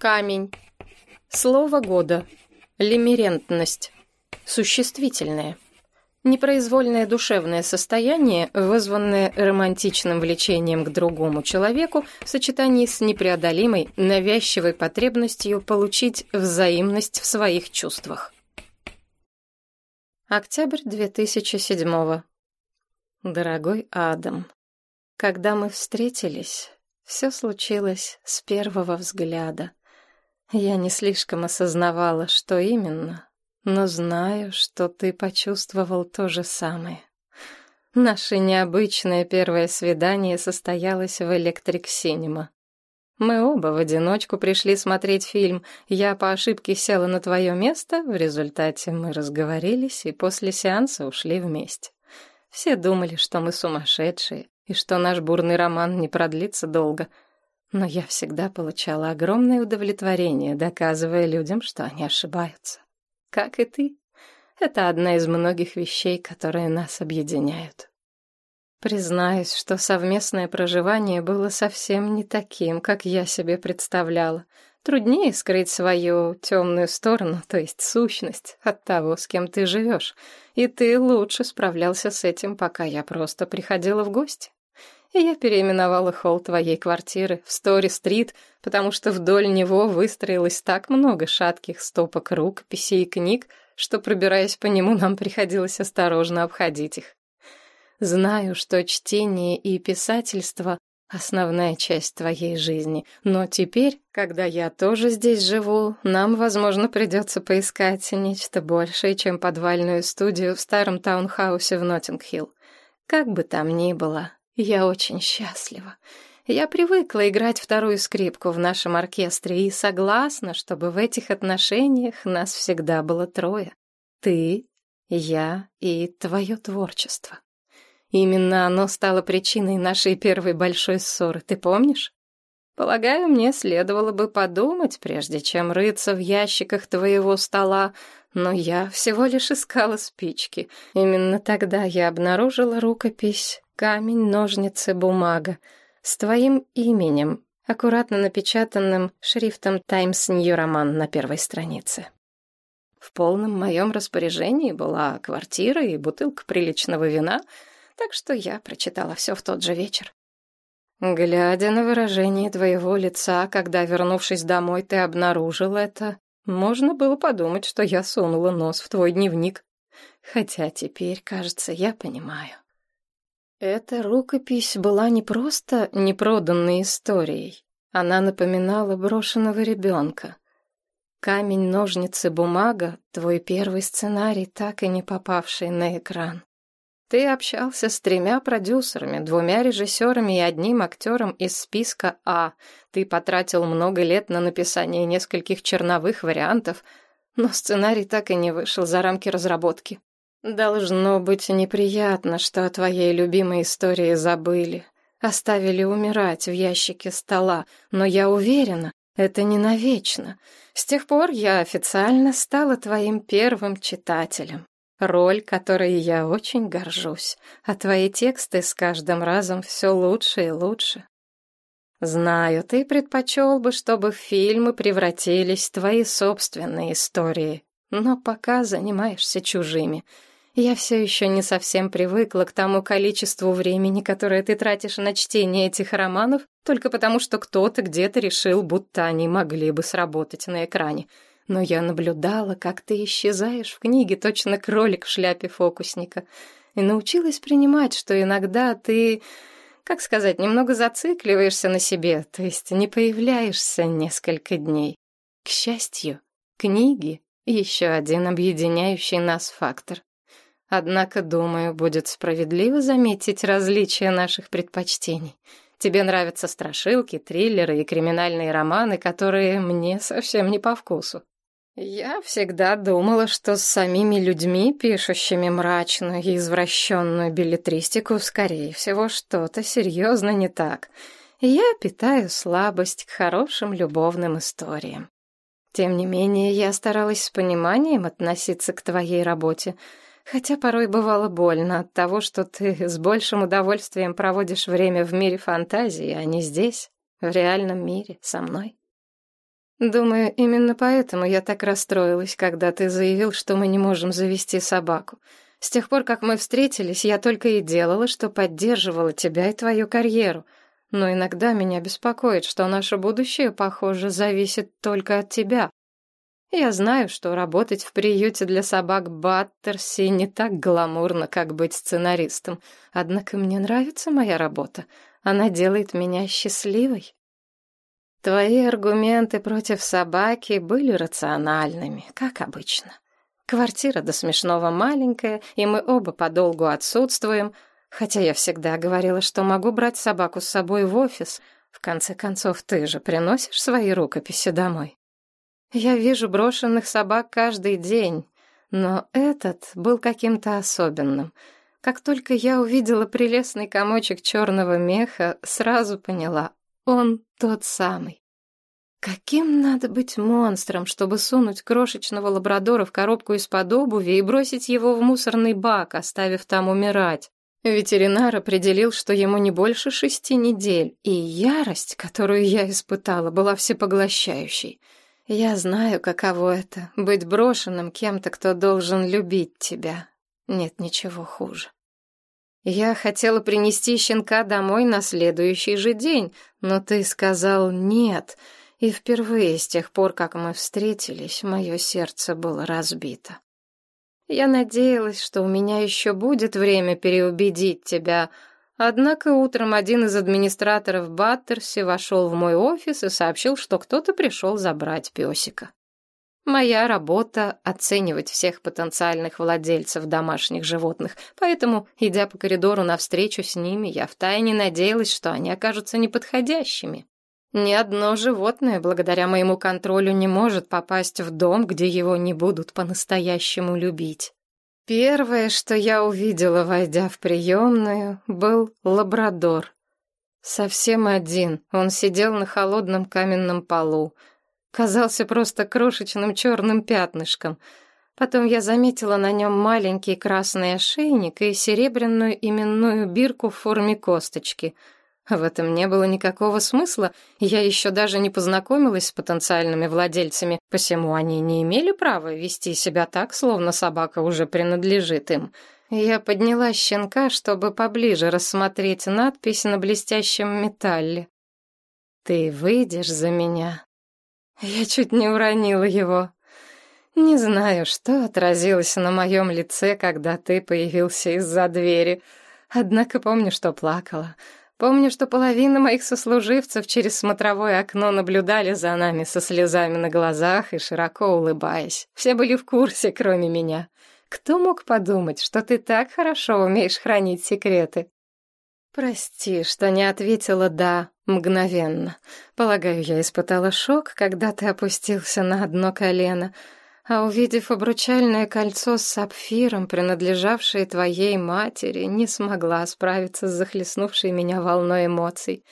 Камень. Слово года. Лимерентность. Существительное. Непроизвольное душевное состояние, вызванное романтичным влечением к другому человеку в сочетании с непреодолимой, навязчивой потребностью получить взаимность в своих чувствах. Октябрь 2007 Дорогой Адам, когда мы встретились, все случилось с первого взгляда. Я не слишком осознавала, что именно, но знаю, что ты почувствовал то же самое. Наше необычное первое свидание состоялось в Электрик Синема. Мы оба в одиночку пришли смотреть фильм. Я по ошибке села на твое место, в результате мы разговорились и после сеанса ушли вместе. Все думали, что мы сумасшедшие и что наш бурный роман не продлится долго. Но я всегда получала огромное удовлетворение, доказывая людям, что они ошибаются как и ты. Это одна из многих вещей, которые нас объединяют. Признаюсь, что совместное проживание было совсем не таким, как я себе представляла. Труднее скрыть свою темную сторону, то есть сущность, от того, с кем ты живешь. И ты лучше справлялся с этим, пока я просто приходила в гости. И я переименовала холл твоей квартиры в Стори-стрит, потому что вдоль него выстроилось так много шатких стопок рукописей и книг, что, пробираясь по нему, нам приходилось осторожно обходить их. Знаю, что чтение и писательство — основная часть твоей жизни, но теперь, когда я тоже здесь живу, нам, возможно, придется поискать нечто большее, чем подвальную студию в старом таунхаусе в Ноттинг-Хилл. Как бы там ни было, я очень счастлива. Я привыкла играть вторую скрипку в нашем оркестре и согласна, чтобы в этих отношениях нас всегда было трое. Ты, я и твое творчество. Именно оно стало причиной нашей первой большой ссоры, ты помнишь? Полагаю, мне следовало бы подумать, прежде чем рыться в ящиках твоего стола, но я всего лишь искала спички. Именно тогда я обнаружила рукопись «Камень, ножницы, бумага» с твоим именем, аккуратно напечатанным шрифтом «Таймс Нью Роман» на первой странице. В полном моем распоряжении была квартира и бутылка приличного вина, так что я прочитала все в тот же вечер. Глядя на выражение твоего лица, когда, вернувшись домой, ты обнаружил это, можно было подумать, что я сунула нос в твой дневник. Хотя теперь, кажется, я понимаю. Эта рукопись была не просто непроданной историей. Она напоминала брошенного ребенка. Камень, ножницы, бумага — твой первый сценарий, так и не попавший на экран. Ты общался с тремя продюсерами, двумя режиссерами и одним актером из списка А. Ты потратил много лет на написание нескольких черновых вариантов, но сценарий так и не вышел за рамки разработки. Должно быть неприятно, что о твоей любимой истории забыли. Оставили умирать в ящике стола, но я уверена, это не навечно. С тех пор я официально стала твоим первым читателем. Роль, которой я очень горжусь, а твои тексты с каждым разом все лучше и лучше. Знаю, ты предпочел бы, чтобы фильмы превратились в твои собственные истории, но пока занимаешься чужими — я все еще не совсем привыкла к тому количеству времени, которое ты тратишь на чтение этих романов, только потому что кто-то где-то решил, будто они могли бы сработать на экране. Но я наблюдала, как ты исчезаешь в книге, точно кролик в шляпе фокусника, и научилась принимать, что иногда ты, как сказать, немного зацикливаешься на себе, то есть не появляешься несколько дней. К счастью, книги — еще один объединяющий нас фактор. Однако, думаю, будет справедливо заметить различия наших предпочтений. Тебе нравятся страшилки, триллеры и криминальные романы, которые мне совсем не по вкусу. Я всегда думала, что с самими людьми, пишущими мрачную и извращенную билетристику, скорее всего, что-то серьезно не так. Я питаю слабость к хорошим любовным историям. Тем не менее, я старалась с пониманием относиться к твоей работе — Хотя порой бывало больно от того, что ты с большим удовольствием проводишь время в мире фантазии, а не здесь, в реальном мире, со мной. Думаю, именно поэтому я так расстроилась, когда ты заявил, что мы не можем завести собаку. С тех пор, как мы встретились, я только и делала, что поддерживала тебя и твою карьеру. Но иногда меня беспокоит, что наше будущее, похоже, зависит только от тебя. Я знаю, что работать в приюте для собак Баттерси не так гламурно, как быть сценаристом. Однако мне нравится моя работа. Она делает меня счастливой. Твои аргументы против собаки были рациональными, как обычно. Квартира до смешного маленькая, и мы оба подолгу отсутствуем, хотя я всегда говорила, что могу брать собаку с собой в офис. В конце концов, ты же приносишь свои рукописи домой. Я вижу брошенных собак каждый день, но этот был каким-то особенным. Как только я увидела прелестный комочек черного меха, сразу поняла, он тот самый. Каким надо быть монстром, чтобы сунуть крошечного лабрадора в коробку из-под обуви и бросить его в мусорный бак, оставив там умирать? Ветеринар определил, что ему не больше шести недель, и ярость, которую я испытала, была всепоглощающей — я знаю, каково это — быть брошенным кем-то, кто должен любить тебя. Нет ничего хуже. Я хотела принести щенка домой на следующий же день, но ты сказал «нет», и впервые с тех пор, как мы встретились, мое сердце было разбито. Я надеялась, что у меня еще будет время переубедить тебя, Однако утром один из администраторов Баттерси вошел в мой офис и сообщил, что кто-то пришел забрать песика. Моя работа — оценивать всех потенциальных владельцев домашних животных, поэтому, идя по коридору навстречу с ними, я втайне надеялась, что они окажутся неподходящими. Ни одно животное, благодаря моему контролю, не может попасть в дом, где его не будут по-настоящему любить. Первое, что я увидела, войдя в приемную, был лабрадор. Совсем один, он сидел на холодном каменном полу. Казался просто крошечным черным пятнышком. Потом я заметила на нем маленький красный ошейник и серебряную именную бирку в форме косточки — в этом не было никакого смысла, я еще даже не познакомилась с потенциальными владельцами, посему они не имели права вести себя так, словно собака уже принадлежит им. Я подняла щенка, чтобы поближе рассмотреть надпись на блестящем металле. «Ты выйдешь за меня?» Я чуть не уронила его. Не знаю, что отразилось на моем лице, когда ты появился из-за двери, однако помню, что плакала — Помню, что половина моих сослуживцев через смотровое окно наблюдали за нами со слезами на глазах и широко улыбаясь. Все были в курсе, кроме меня. Кто мог подумать, что ты так хорошо умеешь хранить секреты? Прости, что не ответила «да» мгновенно. Полагаю, я испытала шок, когда ты опустился на одно колено — а увидев обручальное кольцо с сапфиром, принадлежавшее твоей матери, не смогла справиться с захлестнувшей меня волной эмоций.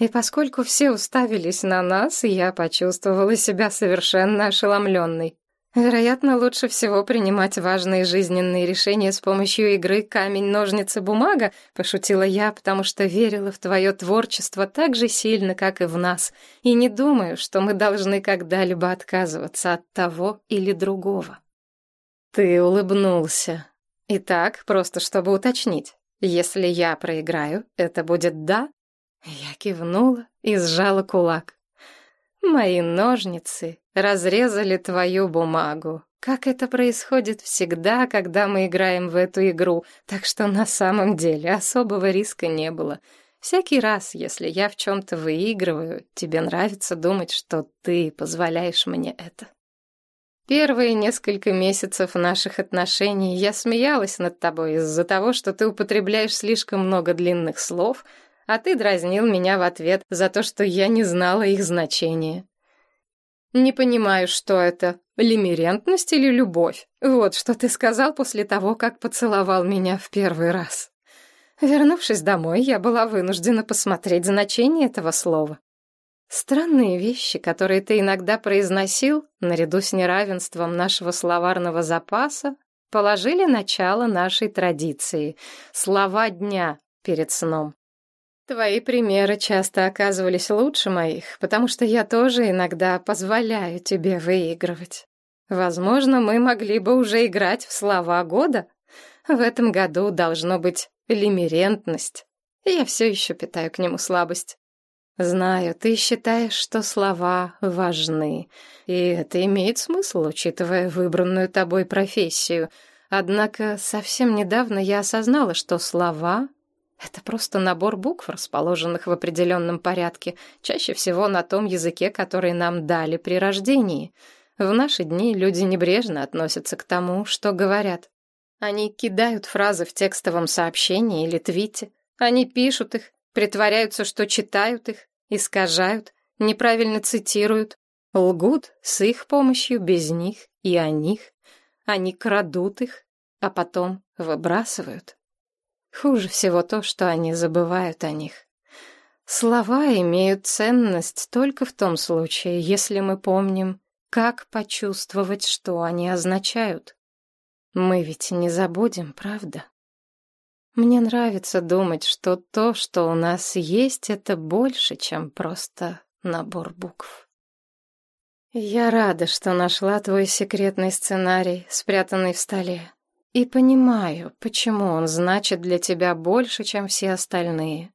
И поскольку все уставились на нас, я почувствовала себя совершенно ошеломленной. Вероятно, лучше всего принимать важные жизненные решения с помощью игры «камень-ножницы-бумага», пошутила я, потому что верила в твое творчество так же сильно, как и в нас, и не думаю, что мы должны когда-либо отказываться от того или другого. Ты улыбнулся. Итак, просто чтобы уточнить, если я проиграю, это будет «да»? Я кивнула и сжала кулак. Мои ножницы разрезали твою бумагу. Как это происходит всегда, когда мы играем в эту игру, так что на самом деле особого риска не было. Всякий раз, если я в чем-то выигрываю, тебе нравится думать, что ты позволяешь мне это. Первые несколько месяцев наших отношений я смеялась над тобой из-за того, что ты употребляешь слишком много длинных слов, а ты дразнил меня в ответ за то, что я не знала их значения. Не понимаю, что это, лимерентность или любовь? Вот что ты сказал после того, как поцеловал меня в первый раз. Вернувшись домой, я была вынуждена посмотреть значение этого слова. Странные вещи, которые ты иногда произносил, наряду с неравенством нашего словарного запаса, положили начало нашей традиции — слова дня перед сном. Твои примеры часто оказывались лучше моих, потому что я тоже иногда позволяю тебе выигрывать. Возможно, мы могли бы уже играть в слова года. В этом году должно быть лимерентность. Я все еще питаю к нему слабость. Знаю, ты считаешь, что слова важны, и это имеет смысл, учитывая выбранную тобой профессию. Однако совсем недавно я осознала, что слова это просто набор букв, расположенных в определенном порядке, чаще всего на том языке, который нам дали при рождении. В наши дни люди небрежно относятся к тому, что говорят. Они кидают фразы в текстовом сообщении или твите. Они пишут их, притворяются, что читают их, искажают, неправильно цитируют, лгут с их помощью, без них и о них. Они крадут их, а потом выбрасывают. Хуже всего то, что они забывают о них. Слова имеют ценность только в том случае, если мы помним, как почувствовать, что они означают. Мы ведь не забудем, правда? Мне нравится думать, что то, что у нас есть, это больше, чем просто набор букв. Я рада, что нашла твой секретный сценарий, спрятанный в столе. И понимаю, почему он значит для тебя больше, чем все остальные.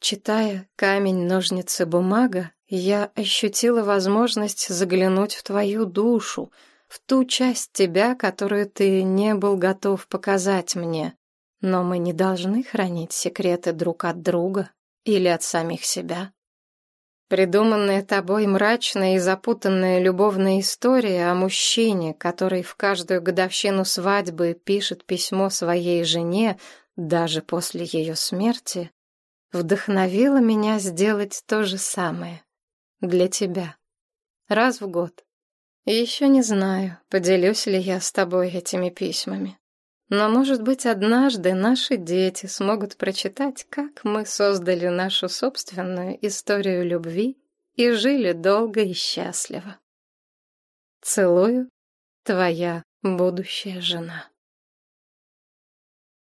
Читая «Камень, ножницы, бумага», я ощутила возможность заглянуть в твою душу, в ту часть тебя, которую ты не был готов показать мне. Но мы не должны хранить секреты друг от друга или от самих себя. Придуманная тобой мрачная и запутанная любовная история о мужчине, который в каждую годовщину свадьбы пишет письмо своей жене, даже после ее смерти, вдохновила меня сделать то же самое. Для тебя. Раз в год. еще не знаю, поделюсь ли я с тобой этими письмами. Но, может быть, однажды наши дети смогут прочитать, как мы создали нашу собственную историю любви и жили долго и счастливо. Целую, твоя будущая жена.